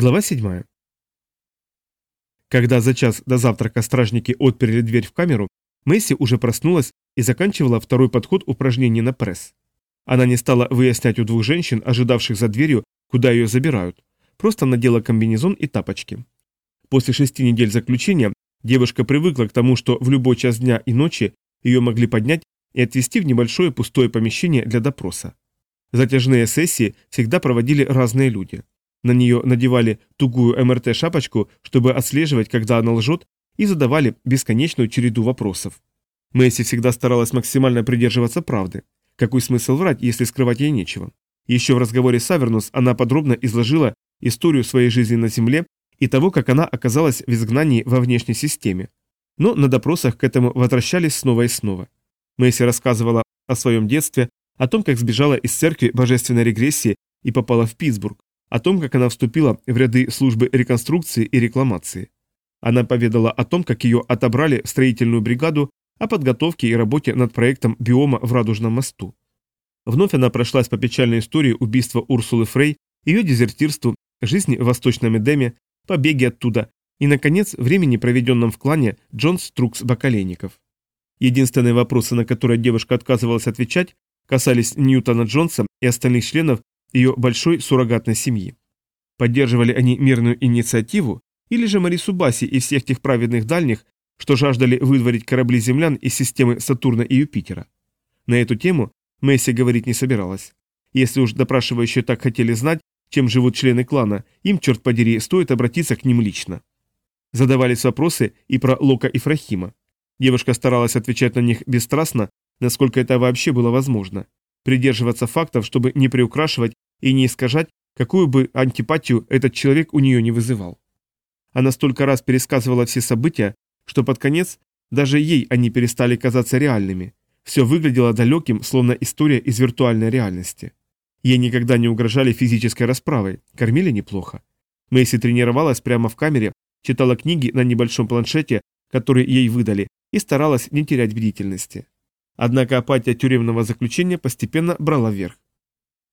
Глава 7. Когда за час до завтрака стражники отперли дверь в камеру, Месси уже проснулась и заканчивала второй подход упражнений на пресс. Она не стала выяснять у двух женщин, ожидавших за дверью, куда ее забирают, просто надела комбинезон и тапочки. После шести недель заключения девушка привыкла к тому, что в любой час дня и ночи ее могли поднять и отвезти в небольшое пустое помещение для допроса. Затяжные сессии всегда проводили разные люди. На нее надевали тугую МРТ-шапочку, чтобы отслеживать, когда она лжет, и задавали бесконечную череду вопросов. Месси всегда старалась максимально придерживаться правды. Какой смысл врать, если скрывать ей нечего? Еще в разговоре с Авернус она подробно изложила историю своей жизни на Земле и того, как она оказалась в изгнании во внешней системе. Но на допросах к этому возвращались снова и снова. Месси рассказывала о своем детстве, о том, как сбежала из церкви божественной регрессии и попала в Питтсбург, о том, как она вступила в ряды службы реконструкции и рекламации. Она поведала о том, как ее отобрали в строительную бригаду, о подготовке и работе над проектом биома в Радужном мосту. Вновь она прошлась по печальной истории убийства Урсулы Фрей, ее дезертирству, жизни в Восточном Эдеме, побеге оттуда и, наконец, времени, проведенном в клане Джонс Трукс Бакалейников. Единственные вопросы, на которые девушка отказывалась отвечать, касались Ньютона Джонса и остальных членов ее большой суррогатной семьи. Поддерживали они мирную инициативу, или же Марису Баси и всех тех праведных дальних, что жаждали выдворить корабли землян из системы Сатурна и Юпитера. На эту тему Месси говорить не собиралась. Если уж допрашивающие так хотели знать, чем живут члены клана, им, черт подери, стоит обратиться к ним лично. Задавались вопросы и про Лока и Фрахима. Девушка старалась отвечать на них бесстрастно, насколько это вообще было возможно придерживаться фактов, чтобы не приукрашивать и не искажать, какую бы антипатию этот человек у нее не вызывал. Она столько раз пересказывала все события, что под конец даже ей они перестали казаться реальными. Все выглядело далеким, словно история из виртуальной реальности. Ей никогда не угрожали физической расправой, кормили неплохо. Мэйси тренировалась прямо в камере, читала книги на небольшом планшете, который ей выдали, и старалась не терять бдительности. Однако апатия тюремного заключения постепенно брала верх.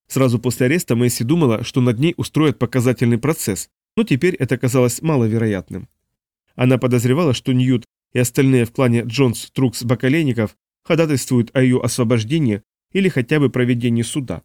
Сразу после ареста Мэйси думала, что над ней устроят показательный процесс, но теперь это казалось маловероятным. Она подозревала, что Ньют и остальные в клане Джонс Трукс Бакалейников ходатайствуют о ее освобождении или хотя бы проведении суда.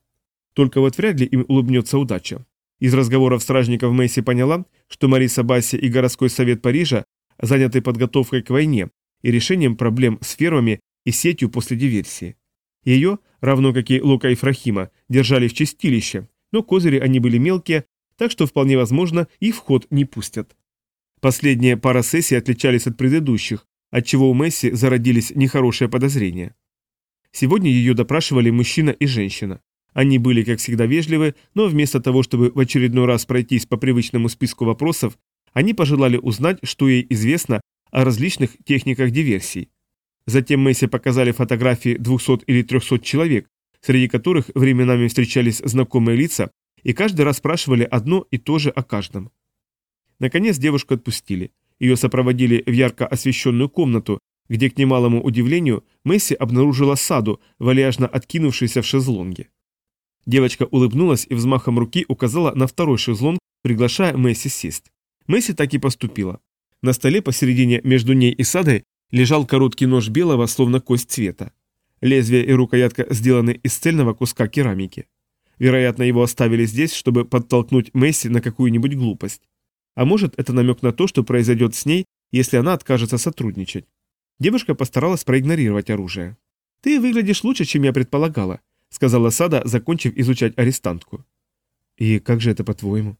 Только вот вряд ли им улыбнется удача. Из разговоров стражников Мэйси поняла, что Мариса Басси и городской совет Парижа заняты подготовкой к войне и решением проблем с фермами и сетью после диверсии. Ее, равно как и Лука и Фрахима, держали в чистилище, но козыри они были мелкие, так что вполне возможно их в ход не пустят. Последние пара сессий отличались от предыдущих, отчего у Месси зародились нехорошие подозрения. Сегодня ее допрашивали мужчина и женщина. Они были, как всегда, вежливы, но вместо того, чтобы в очередной раз пройтись по привычному списку вопросов, они пожелали узнать, что ей известно о различных техниках диверсий. Затем Месси показали фотографии 200 или 300 человек, среди которых временами встречались знакомые лица, и каждый раз спрашивали одно и то же о каждом. Наконец девушку отпустили. Ее сопроводили в ярко освещенную комнату, где, к немалому удивлению, Месси обнаружила саду, вальяжно откинувшийся в шезлонге. Девочка улыбнулась и взмахом руки указала на второй шезлонг, приглашая Месси сесть. Месси так и поступила. На столе посередине между ней и садой лежал короткий нож белого, словно кость цвета. Лезвие и рукоятка сделаны из цельного куска керамики. Вероятно, его оставили здесь, чтобы подтолкнуть Месси на какую-нибудь глупость. А может, это намек на то, что произойдет с ней, если она откажется сотрудничать. Девушка постаралась проигнорировать оружие. «Ты выглядишь лучше, чем я предполагала», — сказала Сада, закончив изучать арестантку. «И как же это, по-твоему?»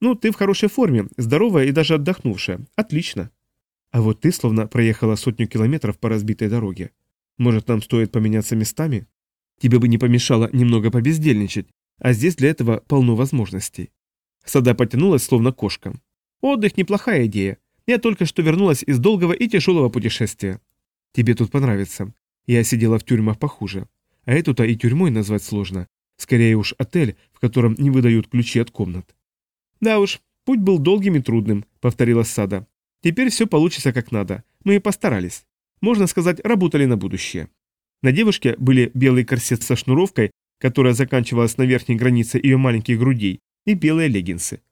«Ну, ты в хорошей форме, здоровая и даже отдохнувшая. Отлично». А вот ты словно проехала сотню километров по разбитой дороге. Может, нам стоит поменяться местами? Тебе бы не помешало немного побездельничать, а здесь для этого полно возможностей. Сада потянулась, словно кошка. Отдых – неплохая идея. Я только что вернулась из долгого и тяжелого путешествия. Тебе тут понравится. Я сидела в тюрьмах похуже. А эту-то и тюрьмой назвать сложно. Скорее уж отель, в котором не выдают ключи от комнат. Да уж, путь был долгим и трудным, повторила Сада. Теперь все получится как надо. Мы и постарались. Можно сказать, работали на будущее. На девушке были белый корсет со шнуровкой, которая заканчивалась на верхней границе ее маленьких грудей, и белые леггинсы.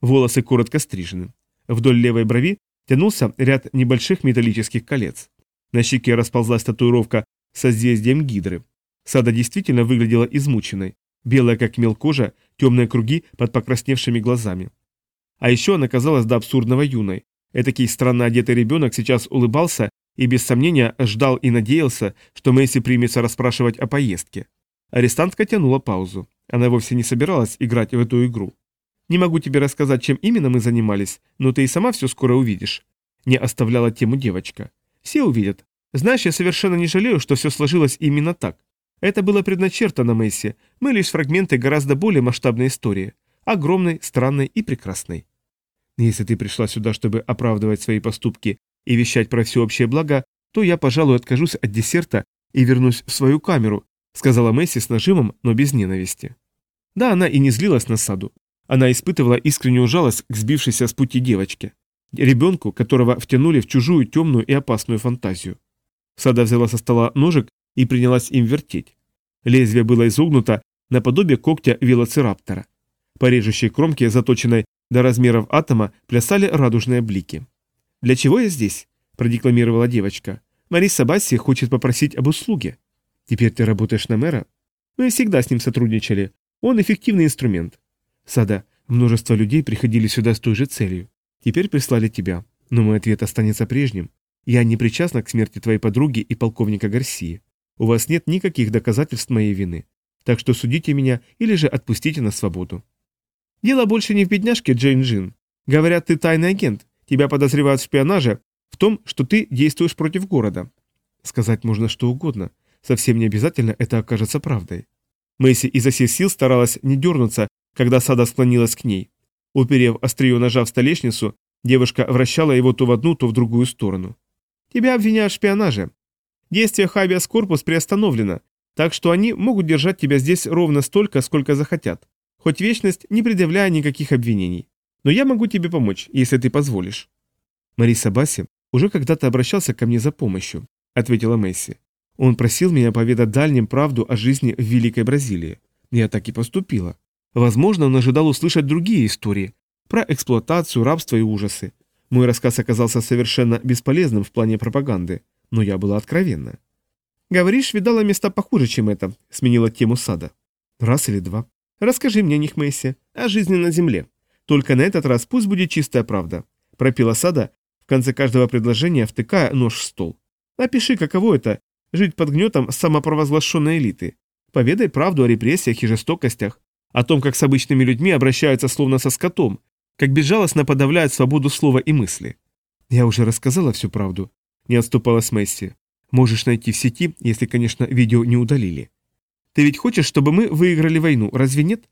волосы коротко стрижены. Вдоль левой брови тянулся ряд небольших металлических колец. На щеке расползлась татуировка со созвездием гидры. Сада действительно выглядела измученной. Белая как мел кожа, темные круги под покрасневшими глазами. А еще она казалась до абсурдного юной. Этакий странно одетый ребенок сейчас улыбался и без сомнения ждал и надеялся, что Мэйси примется расспрашивать о поездке. Арестантка тянула паузу. Она вовсе не собиралась играть в эту игру. «Не могу тебе рассказать, чем именно мы занимались, но ты и сама все скоро увидишь». Не оставляла тему девочка. «Все увидят. Знаешь, я совершенно не жалею, что все сложилось именно так. Это было предначертано, Мэйси. Мы лишь фрагменты гораздо более масштабной истории. Огромной, странной и прекрасной. Если ты пришла сюда, чтобы оправдывать свои поступки и вещать про всеобщее благо, то я, пожалуй, откажусь от десерта и вернусь в свою камеру, сказала Месси с нажимом, но без ненависти. Да, она и не злилась на саду. Она испытывала искреннюю жалость к сбившейся с пути девочке. Ребенку, которого втянули в чужую темную и опасную фантазию. Сада взяла со стола ножик и принялась им вертеть. Лезвие было изогнуто наподобие когтя велоцираптора. По режущей кромке, заточенной до размеров атома, плясали радужные блики. «Для чего я здесь?» – продекламировала девочка. «Мариса Басси хочет попросить об услуге». «Теперь ты работаешь на мэра?» «Мы всегда с ним сотрудничали. Он эффективный инструмент». «Сада, множество людей приходили сюда с той же целью. Теперь прислали тебя. Но мой ответ останется прежним. Я не причастна к смерти твоей подруги и полковника Гарсии. У вас нет никаких доказательств моей вины. Так что судите меня или же отпустите на свободу. Дело больше не в бедняжке Джейн Джин. Говорят, ты тайный агент. Тебя подозревают в шпионаже, в том, что ты действуешь против города. Сказать можно что угодно. Совсем не обязательно это окажется правдой. Мэйси изо всех сил старалась не дернуться, когда Сада склонилась к ней. Уперев острие ножа в столешницу, девушка вращала его то в одну, то в другую сторону. «Тебя обвиняют в шпионаже. Действие Хабиас Корпус приостановлено, так что они могут держать тебя здесь ровно столько, сколько захотят. Хоть вечность, не предъявляя никаких обвинений. Но я могу тебе помочь, если ты позволишь». Мариса Басси уже когда-то обращался ко мне за помощью, ответила Месси. Он просил меня поведать дальним правду о жизни в Великой Бразилии. Я так и поступила. Возможно, он ожидал услышать другие истории про эксплуатацию, рабство и ужасы. Мой рассказ оказался совершенно бесполезным в плане пропаганды но я была откровенна. «Говоришь, видала места похуже, чем это», — сменила тему сада. «Раз или два. Расскажи мне, Нихмесси, о жизни на земле. Только на этот раз пусть будет чистая правда», — пропила сада, в конце каждого предложения втыкая нож в стол. «Опиши, каково это — жить под гнетом самопровозглашенной элиты. Поведай правду о репрессиях и жестокостях, о том, как с обычными людьми обращаются словно со скотом, как безжалостно подавляют свободу слова и мысли». «Я уже рассказала всю правду», не отступалась Месси. Можешь найти в сети, если, конечно, видео не удалили. Ты ведь хочешь, чтобы мы выиграли войну, разве нет?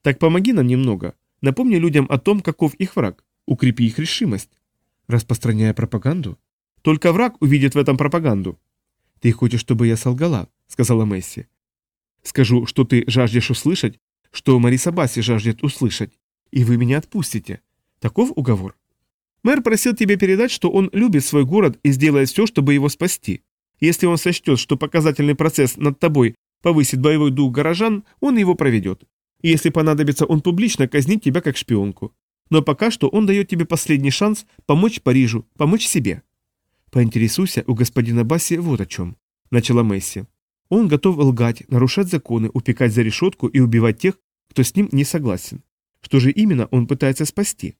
Так помоги нам немного. Напомни людям о том, каков их враг. Укрепи их решимость. Распространяя пропаганду? Только враг увидит в этом пропаганду. Ты хочешь, чтобы я солгала, сказала Месси. Скажу, что ты жаждешь услышать, что Мариса Басси жаждет услышать, и вы меня отпустите. Таков уговор? Мэр просил тебе передать, что он любит свой город и сделает все, чтобы его спасти. Если он сочтет, что показательный процесс над тобой повысит боевой дух горожан, он его проведет. И если понадобится, он публично казнит тебя как шпионку. Но пока что он дает тебе последний шанс помочь Парижу, помочь себе. Поинтересуйся у господина Басси вот о чем. Начала Месси. Он готов лгать, нарушать законы, упекать за решетку и убивать тех, кто с ним не согласен. Что же именно он пытается спасти?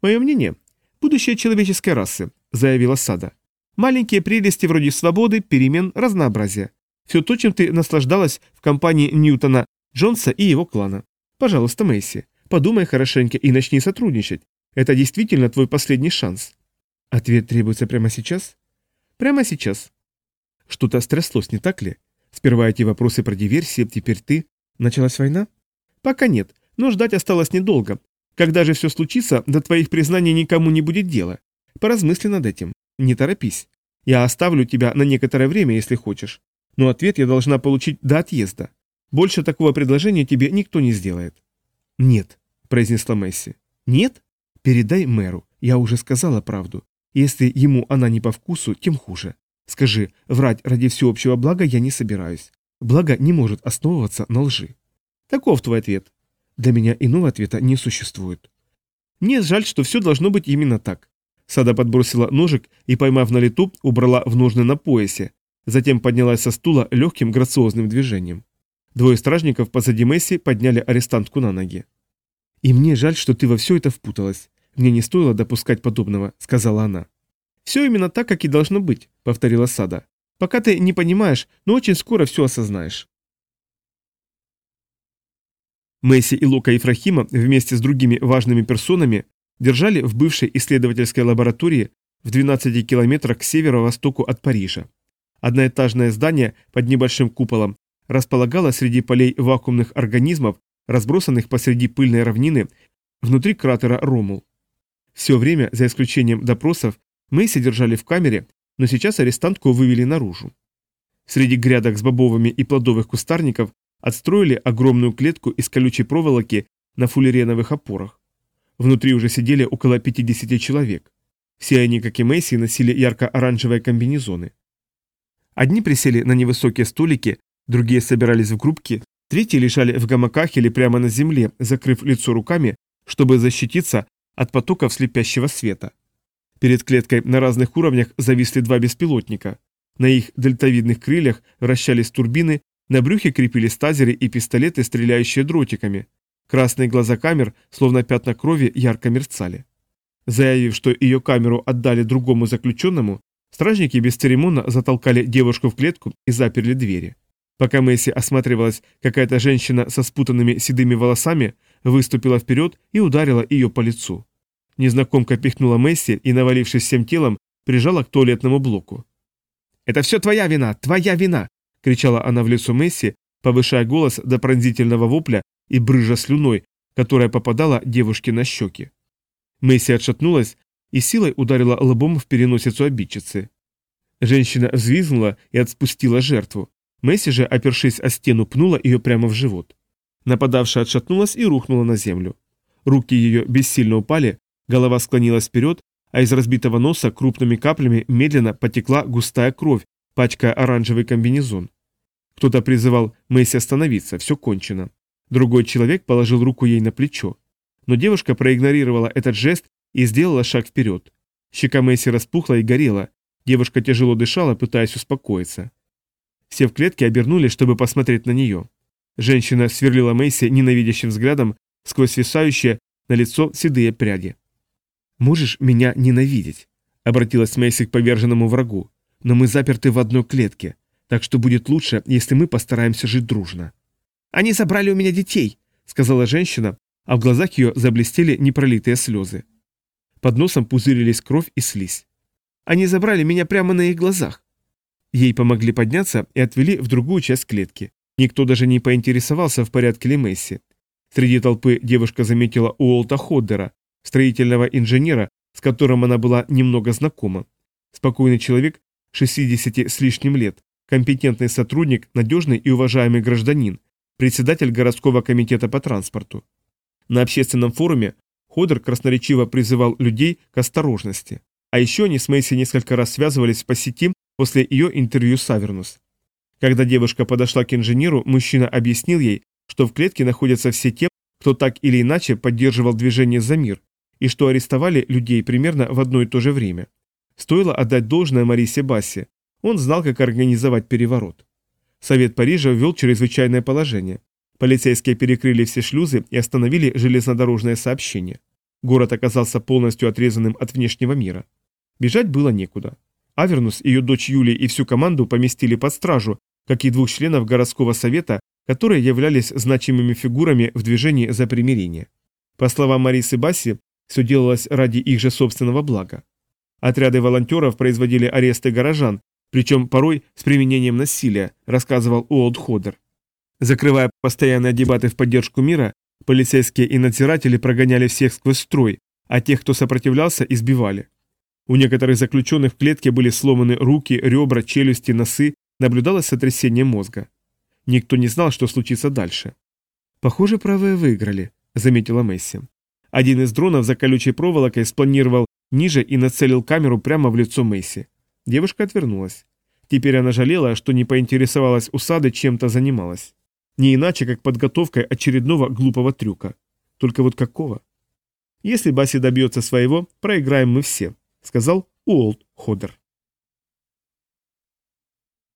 Мое мнение, будущее человеческой расы», — заявила Сада. «Маленькие прелести вроде свободы, перемен, разнообразия. Все то, чем ты наслаждалась в компании Ньютона, Джонса и его клана. Пожалуйста, Мэйси, подумай хорошенько и начни сотрудничать. Это действительно твой последний шанс». Ответ требуется прямо сейчас? Прямо сейчас. Что-то стряслось, не так ли? Сперва эти вопросы про диверсии, теперь ты. Началась война? Пока нет, но ждать осталось недолго, когда же все случится, до твоих признаний никому не будет дела. Поразмысли над этим. Не торопись. Я оставлю тебя на некоторое время, если хочешь. Но ответ я должна получить до отъезда. Больше такого предложения тебе никто не сделает. Нет, произнесла Месси. Нет? Передай мэру. Я уже сказала правду. Если ему она не по вкусу, тем хуже. Скажи, врать ради всеобщего блага я не собираюсь. Благо не может основываться на лжи. Таков твой ответ. Для меня иного ответа не существует. Мне жаль, что все должно быть именно так. Сада подбросила ножик и, поймав на лету, убрала в ножны на поясе. Затем поднялась со стула легким грациозным движением. Двое стражников позади Месси подняли арестантку на ноги. «И мне жаль, что ты во все это впуталась. Мне не стоило допускать подобного», — сказала она. «Все именно так, как и должно быть», — повторила Сада. «Пока ты не понимаешь, но очень скоро все осознаешь». Месси и Лука Ефрахима вместе с другими важными персонами держали в бывшей исследовательской лаборатории в 12 километрах к северо-востоку от Парижа. Одноэтажное здание под небольшим куполом располагало среди полей вакуумных организмов, разбросанных посреди пыльной равнины внутри кратера Ромул. Все время, за исключением допросов, Мэйси держали в камере, но сейчас арестантку вывели наружу. Среди грядок с бобовыми и плодовых кустарников отстроили огромную клетку из колючей проволоки на фуллереновых опорах. Внутри уже сидели около 50 человек. Все они, как и Мэйси, носили ярко-оранжевые комбинезоны. Одни присели на невысокие столики, другие собирались в группки, третьи лежали в гамаках или прямо на земле, закрыв лицо руками, чтобы защититься от потоков слепящего света. Перед клеткой на разных уровнях зависли два беспилотника. На их дельтовидных крыльях вращались турбины, на брюхе крепились тазеры и пистолеты, стреляющие дротиками. Красные глаза камер, словно пятна крови, ярко мерцали. Заявив, что ее камеру отдали другому заключенному, стражники бесцеремонно затолкали девушку в клетку и заперли двери. Пока Месси осматривалась, какая-то женщина со спутанными седыми волосами выступила вперед и ударила ее по лицу. Незнакомка пихнула Месси и, навалившись всем телом, прижала к туалетному блоку. «Это все твоя вина! Твоя вина!» — кричала она в лицо Месси, повышая голос до пронзительного вопля и брыжа слюной, которая попадала девушке на щеки. Месси отшатнулась и силой ударила лбом в переносицу обидчицы. Женщина взвизгнула и отспустила жертву. Месси же, опершись о стену, пнула ее прямо в живот. Нападавшая отшатнулась и рухнула на землю. Руки ее бессильно упали, голова склонилась вперед, а из разбитого носа крупными каплями медленно потекла густая кровь, пачкая оранжевый комбинезон. Кто-то призывал Месси остановиться, все кончено. Другой человек положил руку ей на плечо. Но девушка проигнорировала этот жест и сделала шаг вперед. Щека Месси распухла и горела. Девушка тяжело дышала, пытаясь успокоиться. Все в клетке обернулись, чтобы посмотреть на нее. Женщина сверлила Мэйси ненавидящим взглядом сквозь свисающие на лицо седые пряди. «Можешь меня ненавидеть?» — обратилась Мэйси к поверженному врагу. «Но мы заперты в одной клетке, так что будет лучше, если мы постараемся жить дружно». «Они забрали у меня детей», — сказала женщина, а в глазах ее заблестели непролитые слезы. Под носом пузырились кровь и слизь. «Они забрали меня прямо на их глазах». Ей помогли подняться и отвели в другую часть клетки. Никто даже не поинтересовался, в порядке ли Месси. Среди толпы девушка заметила Уолта Ходдера, строительного инженера, с которым она была немного знакома. Спокойный человек, 60 с лишним лет, компетентный сотрудник, надежный и уважаемый гражданин, председатель городского комитета по транспорту. На общественном форуме Ходер красноречиво призывал людей к осторожности. А еще они с Мэйси несколько раз связывались по сети после ее интервью с Авернус. Когда девушка подошла к инженеру, мужчина объяснил ей, что в клетке находятся все те, кто так или иначе поддерживал движение за мир, и что арестовали людей примерно в одно и то же время. Стоило отдать должное Марисе Бассе. Он знал, как организовать переворот. Совет Парижа ввел чрезвычайное положение. Полицейские перекрыли все шлюзы и остановили железнодорожное сообщение. Город оказался полностью отрезанным от внешнего мира. Бежать было некуда. Авернус, ее дочь Юли и всю команду поместили под стражу, как и двух членов городского совета, которые являлись значимыми фигурами в движении за примирение. По словам Марисы Басси, все делалось ради их же собственного блага. Отряды волонтеров производили аресты горожан, причем порой с применением насилия, рассказывал Уолд Ходер. Закрывая постоянные дебаты в поддержку мира, полицейские и надзиратели прогоняли всех сквозь строй, а тех, кто сопротивлялся, избивали. У некоторых заключенных в клетке были сломаны руки, ребра, челюсти, носы, наблюдалось сотрясение мозга. Никто не знал, что случится дальше. «Похоже, правые выиграли», — заметила Месси. Один из дронов за колючей проволокой спланировал ниже и нацелил камеру прямо в лицо Месси. Девушка отвернулась. Теперь она жалела, что не поинтересовалась у Сады, чем-то занималась. Не иначе, как подготовкой очередного глупого трюка. Только вот какого? Если Баси добьется своего, проиграем мы все», — сказал Уолт Ходер.